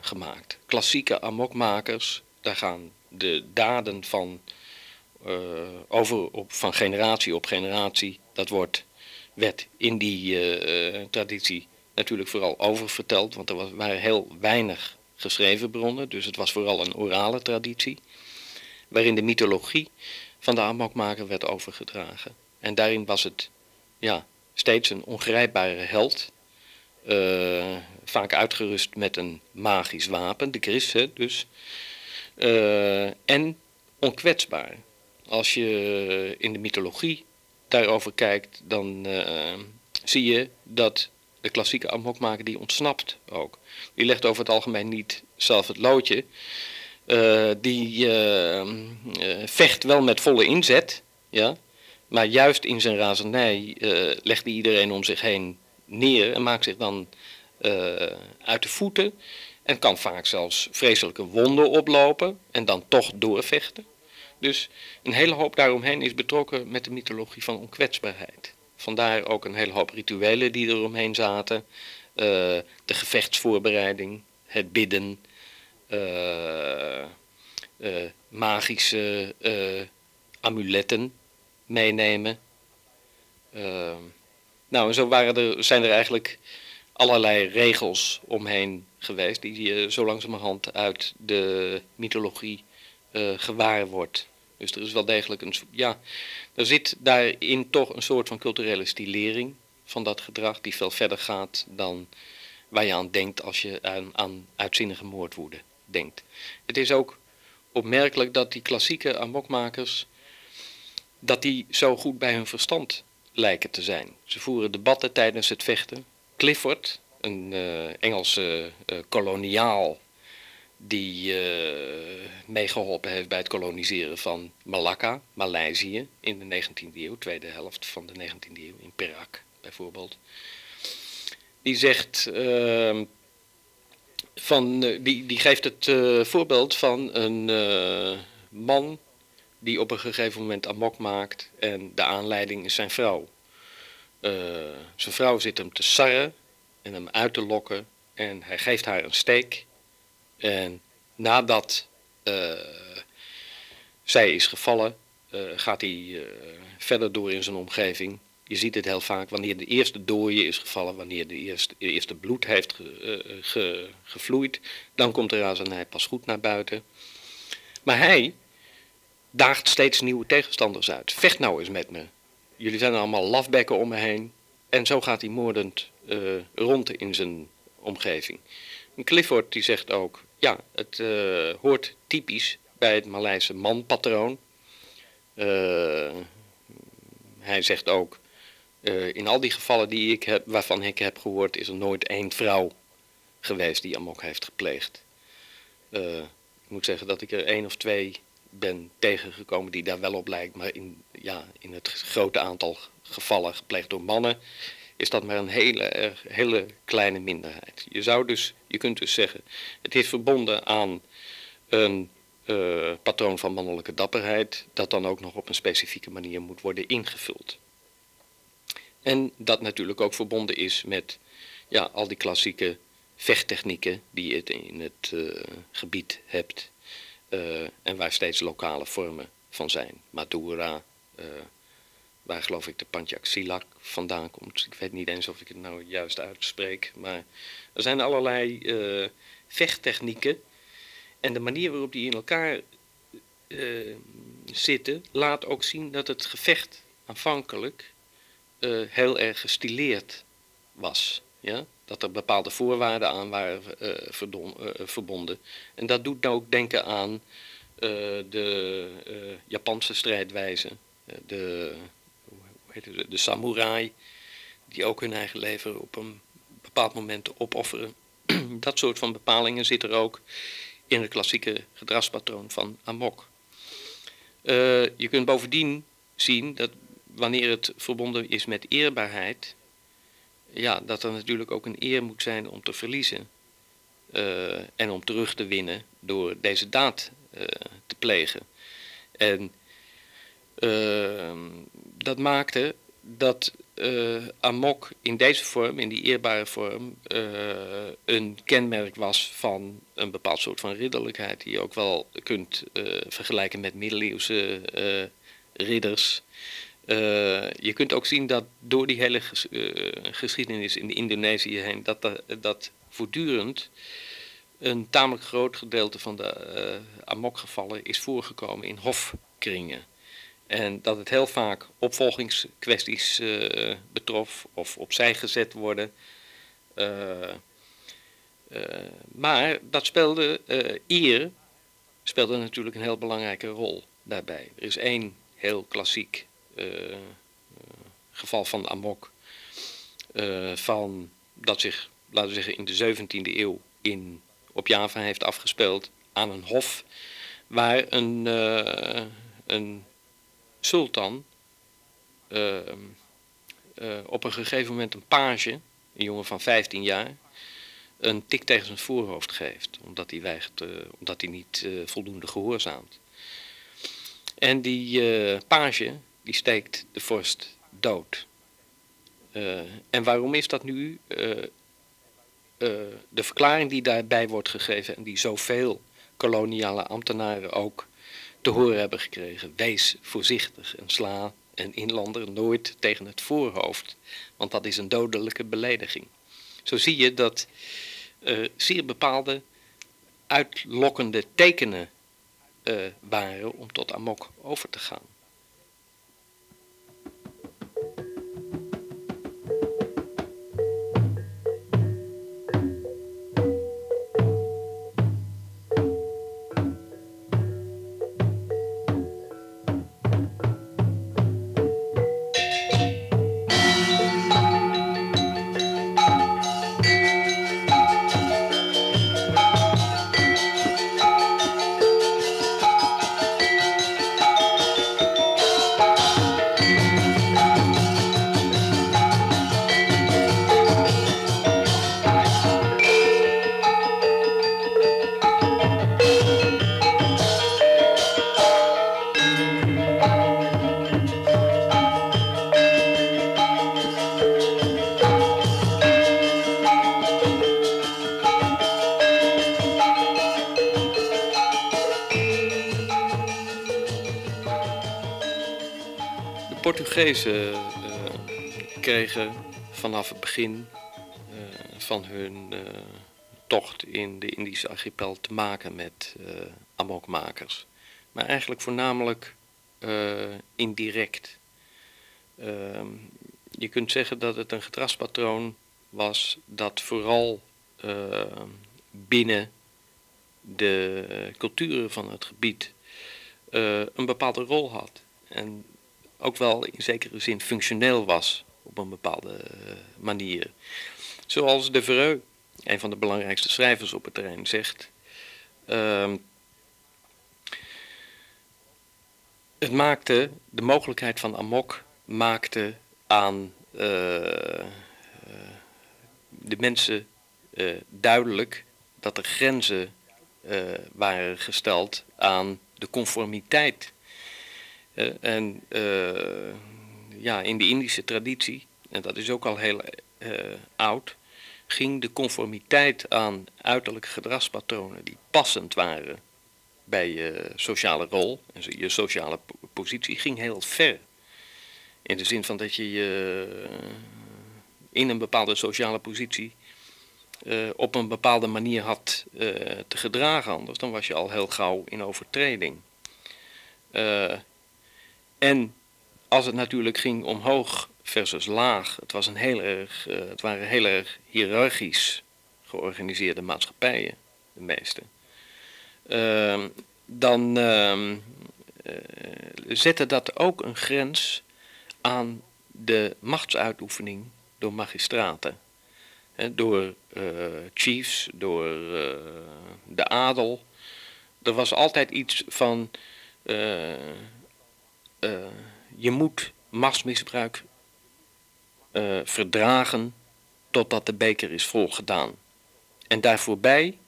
[SPEAKER 1] gemaakt. Klassieke amokmakers, daar gaan de daden van, over op, van generatie op generatie, dat wordt werd in die uh, traditie natuurlijk vooral oververteld, want er waren heel weinig geschreven bronnen, dus het was vooral een orale traditie, waarin de mythologie van de amokmaker werd overgedragen. En daarin was het ja, steeds een ongrijpbare held, vaak uitgerust met een magisch wapen, de kris dus, uh, en onkwetsbaar. Als je in de mythologie daarover kijkt, dan uh, zie je dat de klassieke amokmaker die ontsnapt ook. Die legt over het algemeen niet zelf het loodje. Uh, die vecht wel met volle inzet, ja, maar juist in zijn razernij legt hij iedereen om zich heen neer en maakt zich dan uit de voeten en kan vaak zelfs vreselijke wonden oplopen en dan toch doorvechten. Dus een hele hoop daaromheen is betrokken met de mythologie van onkwetsbaarheid. Vandaar ook een hele hoop rituelen die eromheen zaten. Uh, de gevechtsvoorbereiding, het bidden, uh, magische amuletten meenemen. nou, en zo waren er, zijn er eigenlijk allerlei regels omheen geweest die je zo langzamerhand uit de mythologie uh, gewaar wordt. Dus er is wel degelijk een. Ja, er zit daarin toch een soort van culturele stilering van dat gedrag, die veel verder gaat dan waar je aan denkt als je aan, aan uitzinnige moordwoede denkt. Het is ook opmerkelijk dat die klassieke amokmakers. dat die zo goed bij hun verstand lijken te zijn. Ze voeren debatten tijdens het vechten. Clifford, een Engelse koloniaal die meegeholpen heeft bij het koloniseren van Malacca, Maleisië, in de 19e eeuw, tweede helft van de 19e eeuw, in Perak bijvoorbeeld. Die zegt ehm, van, die, die geeft het voorbeeld van een man die op een gegeven moment amok maakt en de aanleiding is zijn vrouw. Uh, zijn vrouw zit hem te sarren en hem uit te lokken en hij geeft haar een steek. En nadat uh, zij is gevallen, uh, gaat hij verder door in zijn omgeving. Je ziet het heel vaak wanneer de eerste dooie is gevallen, wanneer de eerste, bloed heeft ge, ge, gevloeid, dan komt de razernij pas goed naar buiten. Maar hij daagt steeds nieuwe tegenstanders uit. Vecht nou eens met me. Jullie zijn allemaal lafbekken om me heen. En zo gaat hij moordend uh, rond in zijn omgeving. Clifford die zegt ook, ja, het uh, hoort typisch bij het Maleise manpatroon. Uh, hij zegt ook, in al die gevallen die ik heb, waarvan ik heb gehoord, is er nooit één vrouw geweest die amok heeft gepleegd. ik moet zeggen dat ik er één of twee ben tegengekomen die daar wel op lijkt. Maar in, ja, in het grote aantal gevallen gepleegd door mannen is dat maar een hele, hele kleine minderheid. Je zou dus, je kunt dus zeggen, het is verbonden aan een uh, patroon van mannelijke dapperheid, dat dan ook nog op een specifieke manier moet worden ingevuld. En dat natuurlijk ook verbonden is met ja, al die klassieke vechttechnieken die je in het uh, gebied hebt. Uh, en waar steeds lokale vormen van zijn. Madura, uh, waar geloof ik de Panchak Silak vandaan komt. Ik weet niet eens of ik het nou juist uitspreek. Maar er zijn allerlei uh, vechttechnieken. En de manier waarop die in elkaar zitten, laat ook zien dat het gevecht aanvankelijk heel erg gestileerd was. Ja? Dat er bepaalde voorwaarden aan waren verdon, uh, verbonden. En dat doet nou ook denken aan uh, de Japanse strijdwijze, de, hoe de samurai, die ook hun eigen leven op een bepaald moment opofferen. *clears throat* dat soort van bepalingen zit er ook in het klassieke gedragspatroon van Amok. je kunt bovendien zien dat wanneer het verbonden is met eerbaarheid, ja, dat er natuurlijk ook een eer moet zijn om te verliezen. Uh, en om terug te winnen door deze daad uh, te plegen. En uh, dat maakte dat Amok in deze vorm, in die eerbare vorm, een kenmerk was van een bepaald soort van ridderlijkheid, die je ook wel kunt vergelijken met middeleeuwse ridders. Uh, je kunt ook zien dat door die hele uh, geschiedenis in Indonesië heen, dat, dat, voortdurend een tamelijk groot gedeelte van de uh, amokgevallen is voorgekomen in hofkringen. En dat het heel vaak opvolgingskwesties betrof of opzij gezet worden. maar dat speelde, eer speelde natuurlijk een heel belangrijke rol daarbij. Er is één heel klassiek geval van Amok, uh, van, dat zich, laten we zeggen, in de 17e eeuw in, op Java heeft afgespeeld aan een hof waar een, uh, een sultan op een gegeven moment een page, een jongen van 15 jaar, een tik tegen zijn voorhoofd geeft, omdat hij, weigert, omdat hij niet voldoende gehoorzaamt. En die page die steekt de vorst dood. Uh, en waarom is dat nu? Uh, uh, de verklaring die daarbij wordt gegeven en die zoveel koloniale ambtenaren ook te horen hebben gekregen. Wees voorzichtig en sla een inlander nooit tegen het voorhoofd, want dat is een dodelijke belediging. Zo zie je dat zeer bepaalde uitlokkende tekenen waren om tot amok over te gaan. Portugezen kregen vanaf het begin van hun tocht in de Indische archipel te maken met amokmakers. Maar eigenlijk voornamelijk indirect. Ehm, je kunt zeggen dat het een gedragspatroon was dat vooral binnen de culturen van het gebied een bepaalde rol had. En ook wel in zekere zin functioneel was op een bepaalde uh, manier. Zoals de Verreu, een van de belangrijkste schrijvers op het terrein, zegt. Uh, het maakte, de mogelijkheid van amok maakte aan uh, de mensen duidelijk dat er grenzen waren gesteld aan de conformiteit. Uh, en uh, ja, in de Indische traditie, en dat is ook al heel oud, ging de conformiteit aan uiterlijke gedragspatronen die passend waren bij je sociale rol en je sociale positie, ging heel ver. In de zin van dat je je in een bepaalde sociale positie op een bepaalde manier had te gedragen, anders dan was je al heel gauw in overtreding. Uh, en als het natuurlijk ging om hoog versus laag, het, was een heel erg, het waren heel erg hiërarchisch georganiseerde maatschappijen, de meeste. Ehm, dan ehm, zette dat ook een grens aan de machtsuitoefening door magistraten door uh, chiefs, door de adel. Er was altijd iets van, uh, je moet machtsmisbruik verdragen totdat de beker is volgedaan. En daarvoorbij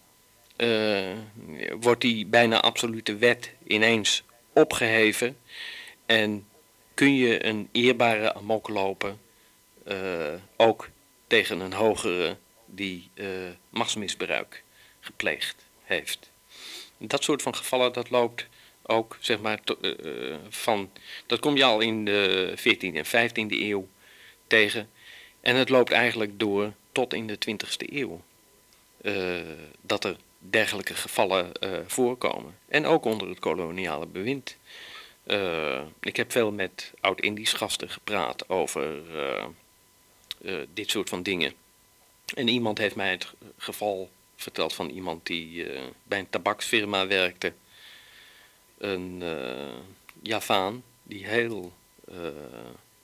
[SPEAKER 1] wordt die bijna absolute wet ineens opgeheven en kun je een eerbare amok lopen, ook tegen een hogere die machtsmisbruik gepleegd heeft. Dat soort van gevallen dat loopt ook zeg maar uh, van, dat kom je al in de 14e en 15e eeuw tegen en het loopt eigenlijk door tot in de 20e eeuw. Uh, dat er dergelijke gevallen voorkomen. En ook onder het koloniale bewind. ik heb veel met oud-Indisch gasten gepraat over dit soort van dingen. En iemand heeft mij het geval verteld van iemand die bij een tabaksfirma werkte. Een uh, Javaan die heel,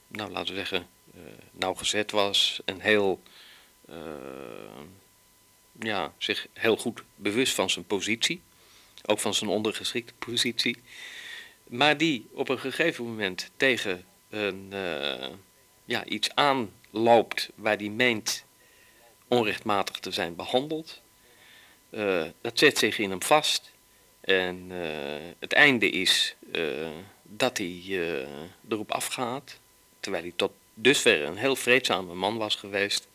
[SPEAKER 1] nou laten we zeggen, nauwgezet was en heel, ja, zich heel goed bewust van zijn positie. Ook van zijn ondergeschikte *laughs* positie. Maar die op een gegeven moment tegen een, ja, iets aan loopt waar die meent onrechtmatig te zijn behandeld. Dat zet zich in hem vast. En uh, het einde is uh, dat hij erop afgaat. Terwijl hij tot dusver een heel vreedzame man was geweest.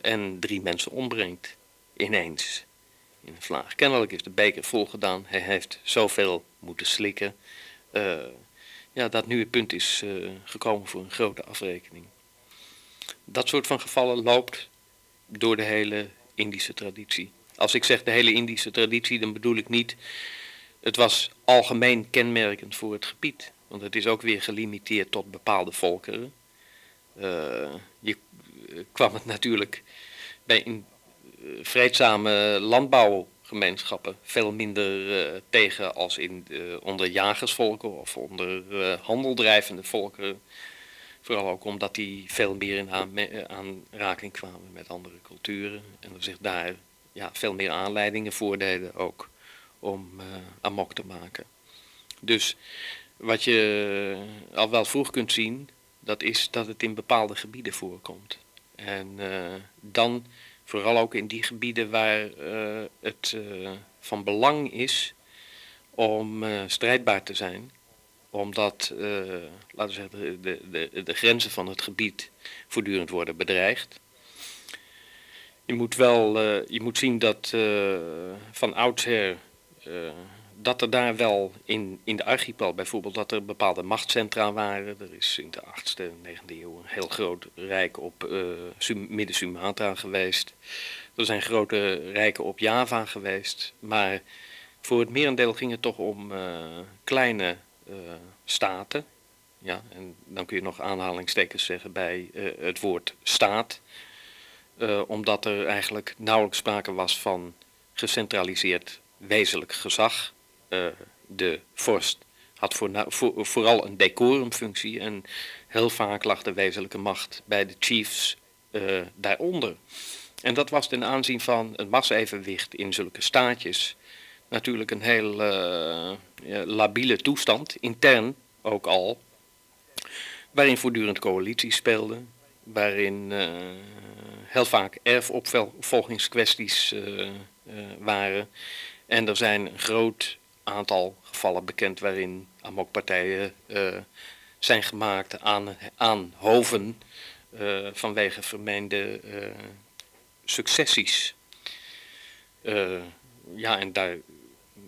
[SPEAKER 1] en drie mensen ombrengt. Ineens. In een vlaag. Kennelijk is de beker volgedaan. Hij heeft zoveel moeten slikken. ja, dat nu het punt is gekomen voor een grote afrekening dat soort van gevallen loopt door de hele Indische traditie. Als ik zeg de hele Indische traditie, dan bedoel ik niet. Het was algemeen kenmerkend voor het gebied. Want het is ook weer gelimiteerd tot bepaalde volkeren. Uh, je uh, kwam het natuurlijk bij in, uh, vreedzame landbouwgemeenschappen veel minder tegen als in, onder jagersvolken of onder handeldrijvende volkeren. Vooral ook omdat die veel meer in aanraking kwamen met andere culturen. En er zich daar ja, veel meer aanleidingen voordeden ook om uh, amok te maken. Dus wat je al wel vroeg kunt zien, dat is dat het in bepaalde gebieden voorkomt. En uh, dan vooral ook in die gebieden waar het van belang is om strijdbaar te zijn omdat, laten we zeggen, de, de, de grenzen van het gebied voortdurend worden bedreigd. Je moet wel uh, je moet zien dat uh, van oudsher dat er daar wel in, in de archipel bijvoorbeeld, dat er bepaalde machtscentra waren. Er is in de 8e, 9e eeuw een heel groot rijk op Midden-Sumatra geweest. Er zijn grote rijken op Java geweest. Maar voor het merendeel ging het toch om kleine staten. Ja, en dan kun je nog aanhalingstekens zeggen bij het woord staat. Omdat er eigenlijk nauwelijks sprake was van gecentraliseerd wezenlijk gezag. Uh, de vorst had voor, vooral een decorumfunctie en heel vaak lag de wezenlijke macht bij de chiefs uh, daaronder. En dat was ten aanzien van een massa-evenwicht in zulke staatjes natuurlijk een heel labiele toestand, intern ook al, waarin voortdurend coalities speelden, waarin heel vaak erfopvolgingskwesties waren. En er zijn een groot aantal gevallen bekend waarin amokpartijen zijn gemaakt aan, aan hoven vanwege vermeende successies. ja, en daar,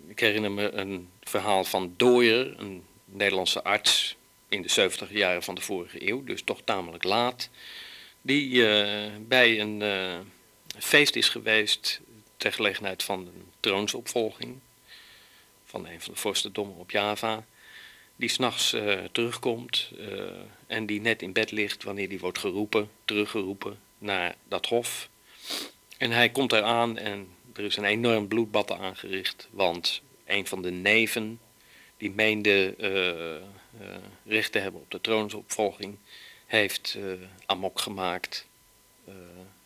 [SPEAKER 1] ik herinner me een verhaal van Dooyer, een Nederlandse arts in de 70 jaren van de vorige eeuw, dus toch tamelijk laat, die bij een feest is geweest ter gelegenheid van een troonsopvolging van een van de vorstendommen op Java, die s'nachts uh, terugkomt en die net in bed ligt wanneer die wordt geroepen, teruggeroepen naar dat hof. En hij komt eraan en er is een enorm bloedbad aangericht, want een van de neven, die meende uh, recht te hebben op de troonsopvolging, heeft amok gemaakt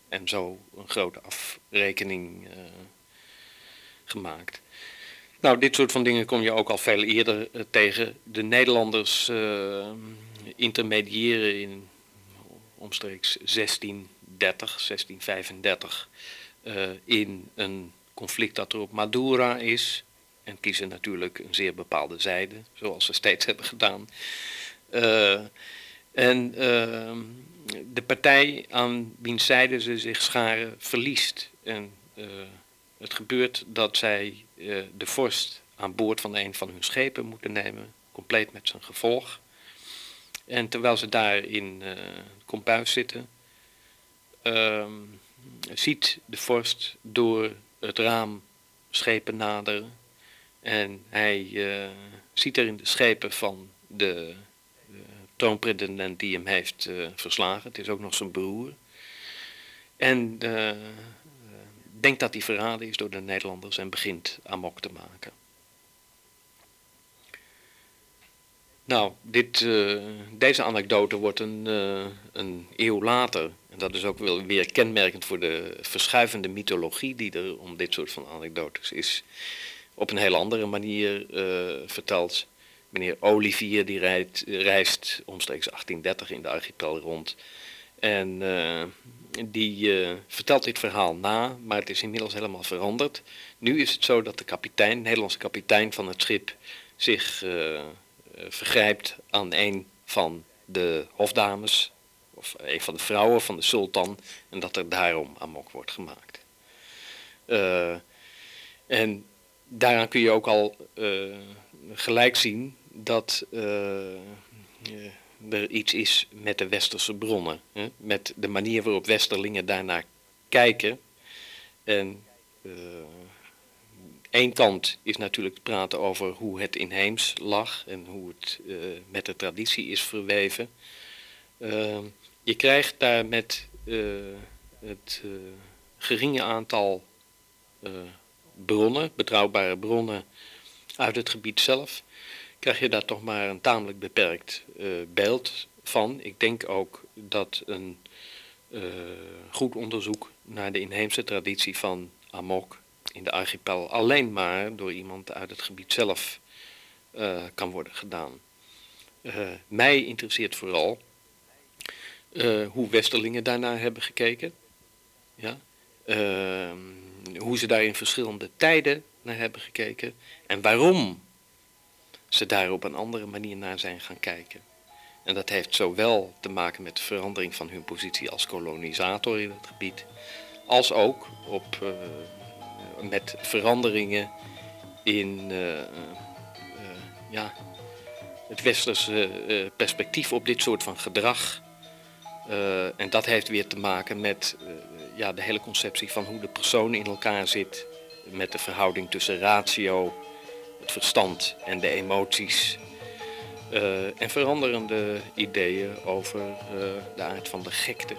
[SPEAKER 1] en zo een grote afrekening gemaakt. Nou, dit soort van dingen kom je ook al veel eerder tegen. De Nederlanders intermediëren in omstreeks 1630, 1635 uh, in een conflict dat er op Madura is. En kiezen natuurlijk een zeer bepaalde zijde, zoals ze steeds *laughs* hebben gedaan. Uh, en ehm, de partij aan wiens zijde ze zich scharen verliest. En het gebeurt dat zij uh, de vorst aan boord van een van hun schepen moeten nemen, compleet met zijn gevolg. En terwijl ze daar in het kompuis zitten, uh, ziet de vorst door het raam schepen naderen. En hij uh, ziet er in de schepen van de troonpretendent die hem heeft verslagen. Het is ook nog zijn broer. En denkt dat hij verraden is door de Nederlanders en begint amok te maken. Nou, dit, deze anekdote wordt een, een eeuw later, en dat is ook weer kenmerkend voor de verschuivende mythologie die er om dit soort van anekdotes is, op een heel andere manier uh, verteld. Meneer Olivier die reist omstreeks 1830 in de archipel rond en die uh, vertelt dit verhaal na, maar het is inmiddels helemaal veranderd. Nu is het zo dat de kapitein, de Nederlandse kapitein van het schip, zich vergrijpt aan een van de hofdames, of een van de vrouwen van de sultan, en dat er daarom amok wordt gemaakt. En daaraan kun je ook al gelijk zien dat er iets is met de westerse bronnen. Hè? Met de manier waarop westerlingen daarnaar kijken. En uh, één kant is natuurlijk praten over hoe het inheems lag en hoe het met de traditie is verweven. Je krijgt daar met het geringe aantal bronnen, betrouwbare bronnen uit het gebied zelf, krijg je daar toch maar een tamelijk beperkt uh, beeld van. Ik denk ook dat een uh, goed onderzoek naar de inheemse traditie van Amok in de archipel alleen maar door iemand uit het gebied zelf uh, kan worden gedaan. mij interesseert vooral hoe Westerlingen daarnaar hebben gekeken. Ja? Hoe ze daar in verschillende tijden naar hebben gekeken en waarom ze daar op een andere manier naar zijn gaan kijken. En dat heeft zowel te maken met de verandering van hun positie als kolonisator in het gebied, als ook op, uh, met veranderingen in eh, eh, ja, het westerse eh, perspectief op dit soort van gedrag. Eh, en dat heeft weer te maken met eh, ja, de hele conceptie van hoe de persoon in elkaar zit. Met de verhouding tussen ratio, het verstand en de emoties. Eh, en veranderende ideeën over eh, de aard van de gekte.